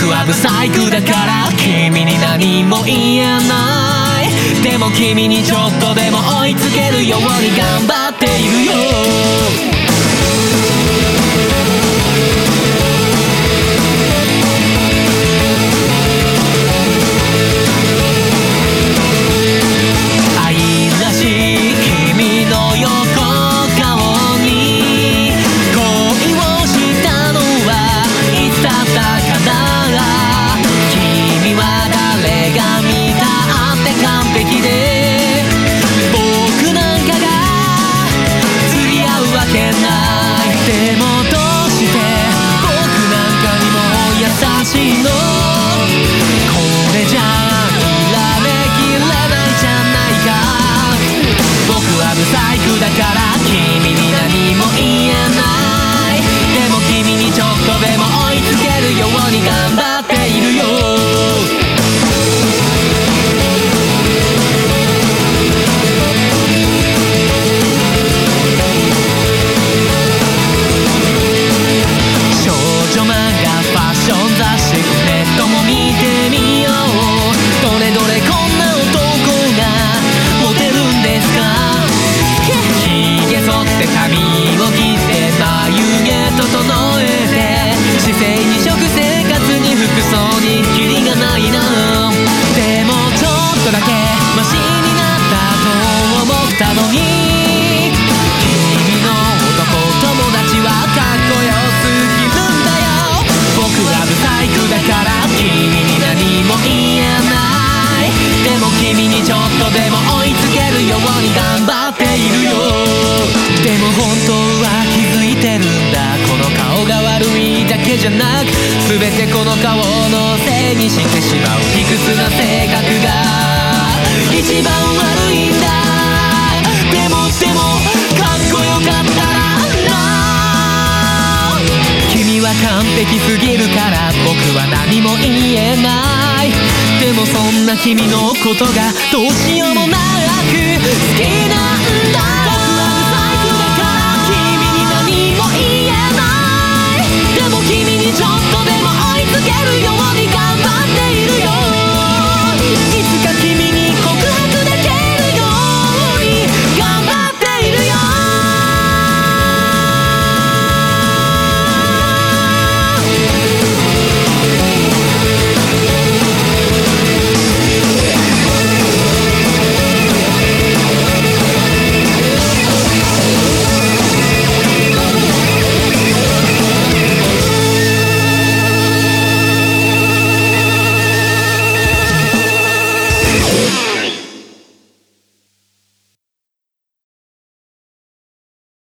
僕はブサイクだから君に何も言えない。でも君にちょっとでも追いつけるように頑張っているよ。マシになったと思ったのに。君の男友達はかっこよすぎるんだよ。僕はブサイクだから君に何も言えない。でも君にちょっとでも追いつけるように頑張っているよ。でも本当は気づいてるんだ。この顔が悪いだけじゃなく全てこの顔のせいにしてしまう。卑屈な性格が。完璧すぎるから僕は何も言えない。でもそんな君のことがどうしようもなく好き